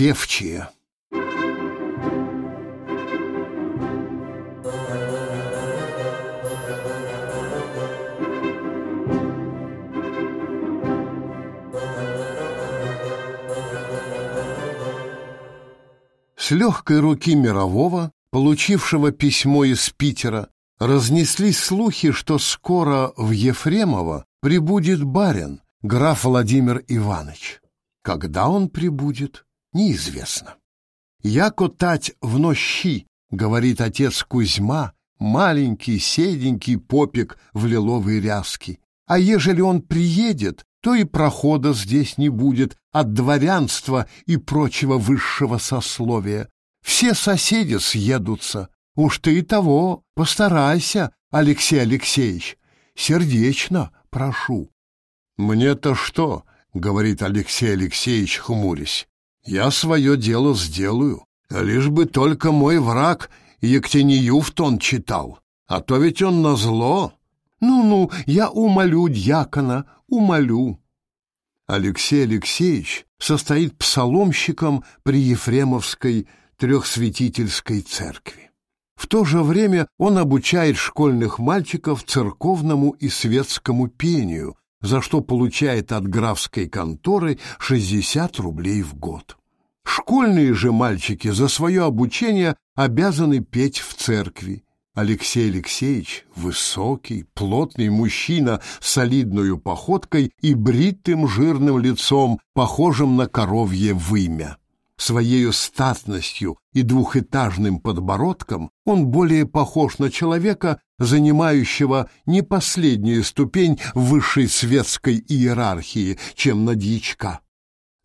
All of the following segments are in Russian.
Певчие С легкой руки мирового, получившего письмо из Питера, разнеслись слухи, что скоро в Ефремово прибудет барин, граф Владимир Иванович. Когда он прибудет, неизвестно. «Яко тать в нощи», — говорит отец Кузьма, маленький, седенький попик в лиловой ряске. А ежели он приедет, то и прохода здесь не будет от дворянства и прочего высшего сословия. Все соседи съедутся. Уж ты и того постарайся, Алексей Алексеевич. Сердечно прошу. Мне-то что? — говорит Алексей Алексеевич, хмурясь. «Я свое дело сделаю, лишь бы только мой враг Ектению в тон читал, а то ведь он назло. Ну-ну, я умолю дьякона, умолю». Алексей Алексеевич состоит псаломщиком при Ефремовской трехсвятительской церкви. В то же время он обучает школьных мальчиков церковному и светскому пению, за что получает от графской конторы 60 рублей в год. Школьные же мальчики за свое обучение обязаны петь в церкви. Алексей Алексеевич — высокий, плотный мужчина с солидной походкой и бритым жирным лицом, похожим на коровье вымя. Своею статностью и двухэтажным подбородком он более похож на человека, занимающего не последнюю ступень высшей светской иерархии, чем на дьячка.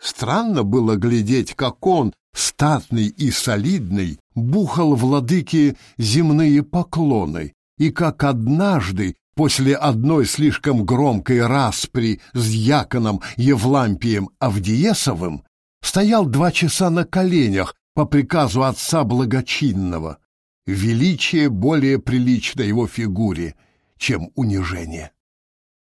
Странно было глядеть, как он, статный и солидный, бухал владыке земные поклоны, и как однажды, после одной слишком громкой распри с дьяконом Евлампием Авдиесовым, стоял два часа на коленях по приказу отца благочинного. Величие более прилично его фигуре, чем унижение.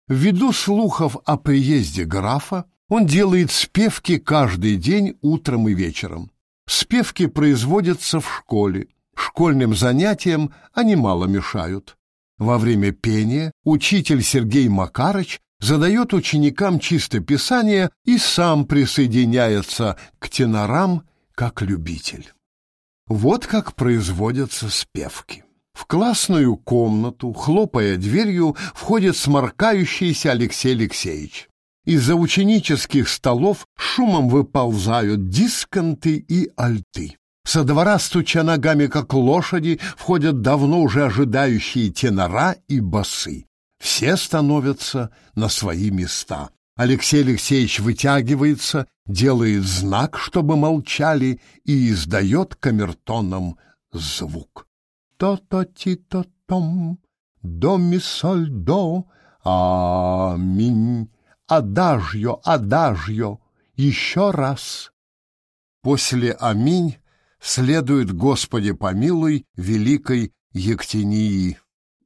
Ввиду слухов о приезде графа, он делает спевки каждый день утром и вечером. Спевки производятся в школе. Школьным занятиям они мало мешают. Во время пения учитель Сергей Макарыч задает ученикам чистописание и сам присоединяется к тенорам как любитель. Вот как производятся спевки. В классную комнату, хлопая дверью, входит сморкающийся Алексей Алексеевич. Из-за ученических столов шумом выползают дисконты и альты. Со двора, стуча ногами, как лошади, входят давно уже ожидающие тенора и басы. Все становятся на свои места. Алексей Алексеевич вытягивается, делает знак, чтобы молчали, и издает камертоном звук. То-то-ти-то-том, до-ми-соль-до, аминь, адажьо, адажьо, еще раз. После аминь следует «Господи помилуй» великой Ектении.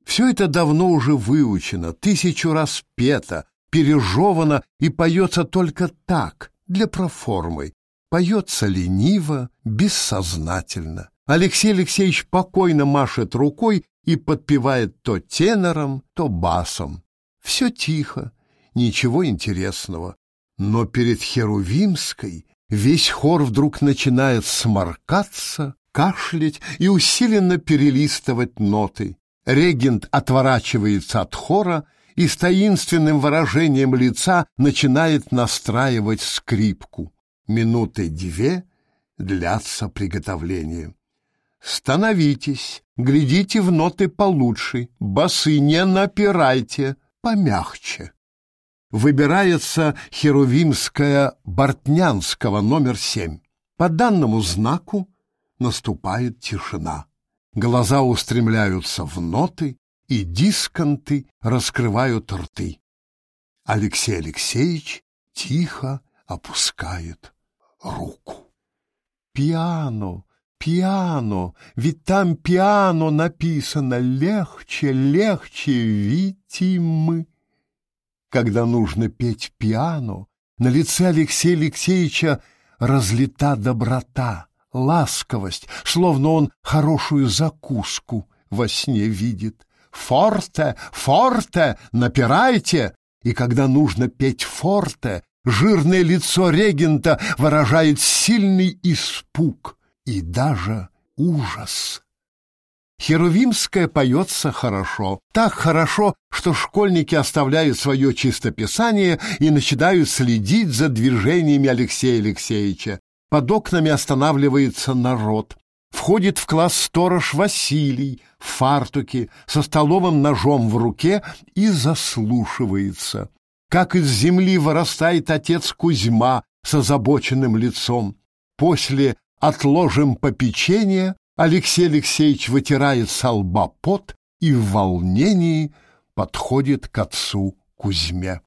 Все это давно уже выучено, тысячу раз пето, пережевано и поется только так, для проформы. Поется лениво, бессознательно. Алексей Алексеевич покойно машет рукой и подпевает то тенором, то басом. Все тихо, ничего интересного. Но перед Херувимской весь хор вдруг начинает сморкаться, кашлять и усиленно перелистывать ноты. Регент отворачивается от хора и с таинственным выражением лица начинает настраивать скрипку. Минуты две длятся приготовление. Становитесь, глядите в ноты получше, басы не напирайте, помягче. Выбирается Херувимская Бортнянского номер семь. По данному знаку наступает тишина. Глаза устремляются в ноты, и дисконты раскрывают рты. Алексей Алексеевич тихо опускает руку. Пиано, пиано, ведь там пиано написано легче, легче, видите мы. Когда нужно петь пиано, на лице Алексея Алексеевича разлита доброта, ласковость, словно он хорошую закуску во сне видит. «Форте! Форте! Напирайте!» И когда нужно петь форте, жирное лицо регента выражает сильный испуг и даже ужас. Херувимское поется хорошо, так хорошо, что школьники оставляют свое чистописание и начинают следить за движениями Алексея Алексеевича. Под окнами останавливается народ. Входит в класс сторож Василий в фартуке со столовым ножом в руке и заслушивается. Как из земли вырастает отец Кузьма с озабоченным лицом. После «отложим попечение» Алексей Алексеевич вытирает со лба пот и в волнении подходит к отцу Кузьме.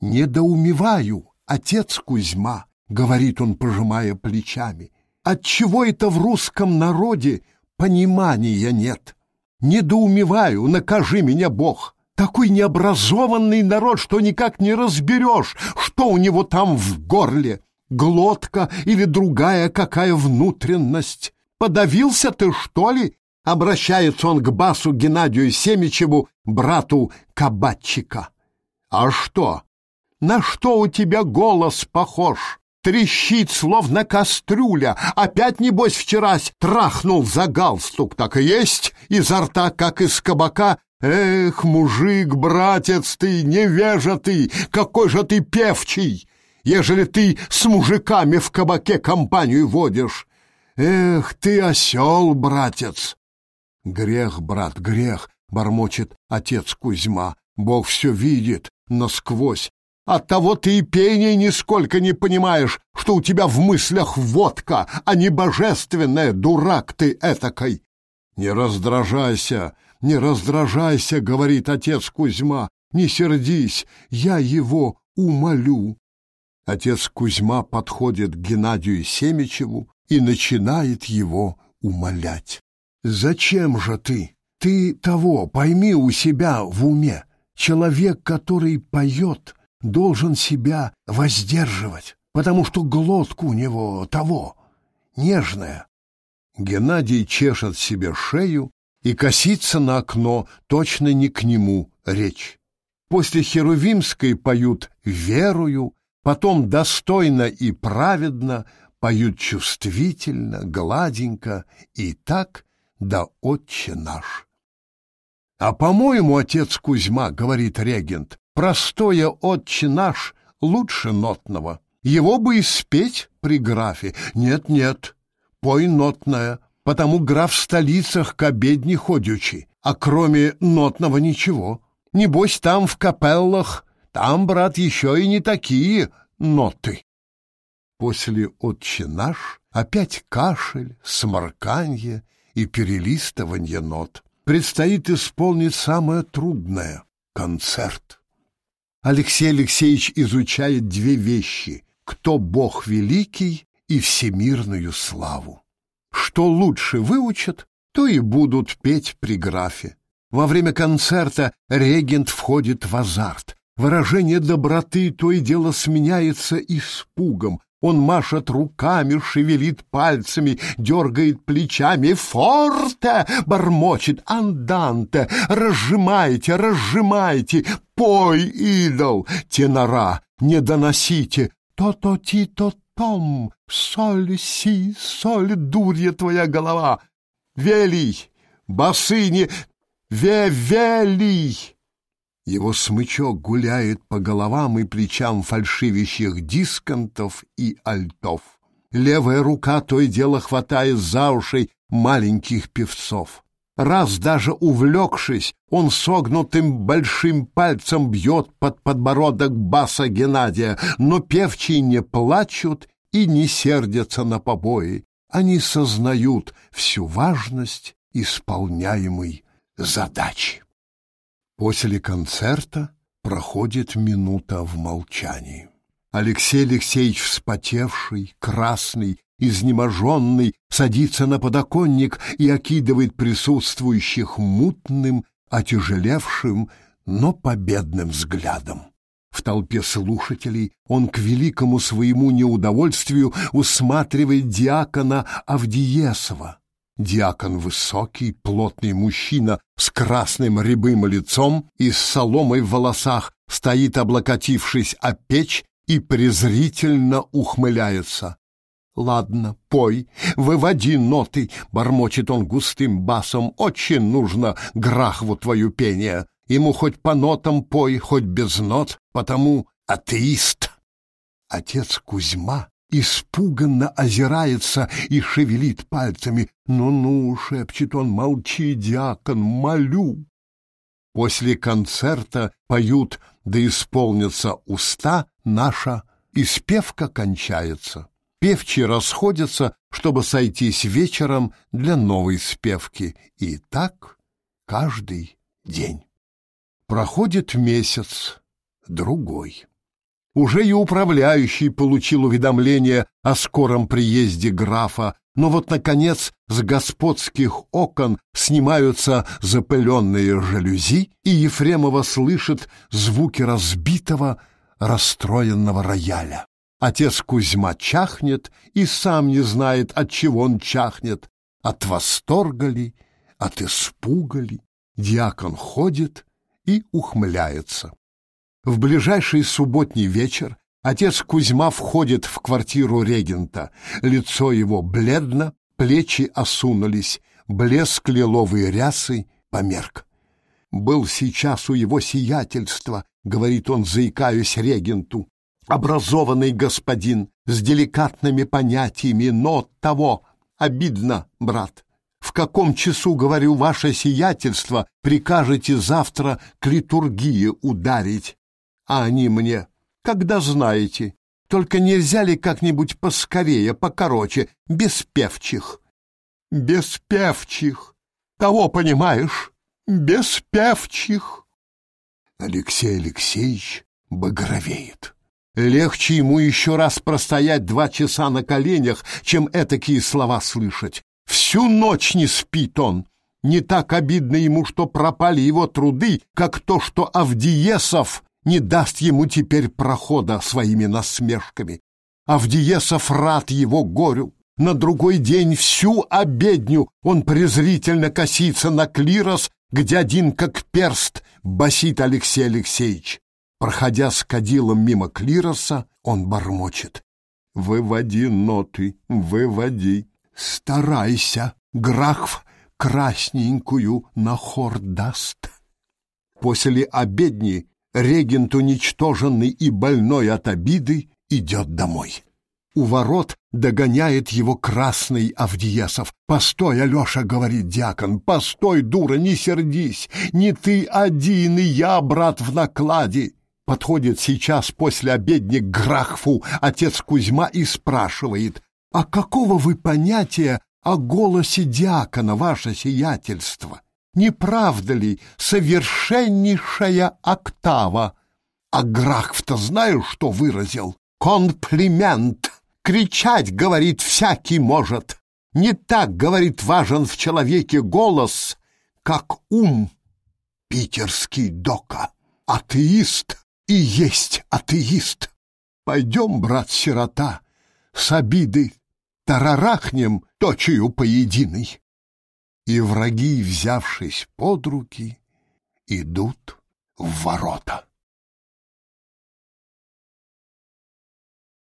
«Недоумеваю, отец Кузьма», — говорит он, пожимая плечами. Отчего это в русском народе понимания нет? Недоумеваю, накажи меня Бог. Такой необразованный народ, что никак не разберешь, что у него там в горле, глотка или другая какая внутренность. Подавился ты, что ли? Обращается он к басу Геннадию Семичеву, брату кабачика. А что? На что у тебя голос похож? Трещит, словно кастрюля. Опять, небось, вчерась трахнул за галстук. Так и есть, изо рта, как из кабака. Эх, мужик, братец ты, невежа ты, какой же ты певчий, ежели ты с мужиками в кабаке компанию водишь. Эх, ты осел, братец. Грех, брат, грех, бормочет отец Кузьма. Бог все видит насквозь, Оттого ты и пение нисколько не понимаешь, что у тебя в мыслях водка, а не божественная, дурак ты этакой. Не раздражайся, не раздражайся, говорит отец Кузьма, не сердись, я его умолю. Отец Кузьма подходит к Геннадию Семичеву и начинает его умолять. Зачем же ты? Ты того пойми у себя в уме. Человек, который поет, должен себя воздерживать, потому что глотка у него того, нежная. Геннадий чешет себе шею и косится на окно, точно не к нему речь. После Херувимской поют верою, потом достойно и праведно, поют чувствительно, гладенько, и так да отче наш. А по-моему, отец Кузьма, говорит регент, Простое «Отче наш» лучше нотного. Его бы и спеть при графе. Нет-нет, пой нотное, потому граф в столицах к обедне ходючи, а кроме нотного ничего. Небось, там в капеллах, там, брат, еще и не такие ноты. После «Отче наш» опять кашель, сморканье и перелистывание нот. Предстоит исполнить самое трудное — концерт. Алексей Алексеевич изучает две вещи — кто Бог великий и всемирную славу. Что лучше выучат, то и будут петь при графе. Во время концерта регент входит в азарт. Выражение доброты то и дело сменяется испугом. Он машет руками, шевелит пальцами, дергает плечами. «Форте!» — бормочет. «Анданте! Разжимайте, разжимайте! Пой, идол! Тенора, не доносите! То-то-ти-то-том! Соль-си, соль, дурья твоя голова! Велий! Басыни! Ве-велий!» Его смычок гуляет по головам и плечам фальшивящих дисконтов и альтов. Левая рука то и дело хватает за уши маленьких певцов. Раз даже увлекшись, он согнутым большим пальцем бьет под подбородок баса Геннадия, но певчие не плачут и не сердятся на побои. Они сознают всю важность исполняемой задачи. После концерта проходит минута в молчании. Алексей Алексеевич, вспотевший, красный, изнеможенный, садится на подоконник и окидывает присутствующих мутным, отяжелевшим, но победным взглядом. В толпе слушателей он к великому своему неудовольствию усматривает диакона Авдиесова. Диакон высокий, плотный мужчина с красным рябым лицом и с соломой в волосах стоит, облокотившись о печь, и презрительно ухмыляется. «Ладно, пой, выводи ноты», — бормочет он густым басом. «Очень нужно грахву твою пение. Ему хоть по нотам пой, хоть без нот, потому атеист». Отец Кузьма испуганно озирается и шевелит пальцами. «Ну-ну», — шепчет он, — «молчи, дьякон, молю». После концерта поют «Да исполнится уста наша», и спевка кончается. Певчи расходятся, чтобы сойтись вечером для новой спевки. И так каждый день. Проходит месяц, другой. Уже и управляющий получил уведомление о скором приезде графа, но вот, наконец, с господских окон снимаются запыленные жалюзи, и Ефремова слышит звуки разбитого, расстроенного рояля. Отец Кузьма чахнет и сам не знает, от чего он чахнет. От восторга ли, от испуга ли. Диакон ходит и ухмыляется. В ближайший субботний вечер отец Кузьма входит в квартиру регента. Лицо его бледно, плечи осунулись, блеск лиловой рясы померк. «Был сейчас у его сиятельства», — говорит он, заикаясь регенту, образованный господин с деликатными понятиями, но того обидно, брат. В каком часу, говорю, ваше сиятельство прикажете завтра к литургии ударить? А они мне, когда знаете, только нельзя ли как-нибудь поскорее, покороче, без певчих? Без певчих. Того понимаешь? Без певчих. Алексей Алексеевич багровеет. Легче ему еще раз простоять два часа на коленях, чем этакие слова слышать. Всю ночь не спит он. Не так обидно ему, что пропали его труды, как то, что Авдиесов не даст ему теперь прохода своими насмешками. Авдиесов рад его горю. На другой день всю обедню он презрительно косится на клирос, где один как перст басит Алексей Алексеевич. Проходя с кадилом мимо клироса, он бормочет. «Выводи ноты, выводи. Старайся, Грахв красненькую на хор даст». После обедни регент, уничтоженный и больной от обиды, идет домой. У ворот догоняет его красный Авдиесов. «Постой, Алеша!» — говорит дьякон. «Постой, дура, не сердись! Не ты один, и я, брат, в накладе!» Подходит сейчас после обедни к Грахфу отец Кузьма и спрашивает, «А какого вы понятия о голосе диакона, ваше сиятельство? Не правда ли совершеннейшая октава?» А Грахф-то знаю, что выразил? Комплимент. Кричать, говорит, всякий может. Не так, говорит, важен в человеке голос, как ум. Питерский дока. Атеист и есть атеист. Пойдем, брат-сирота, с обиды тарарахнем точию поединой. И враги, взявшись под руки, идут в ворота.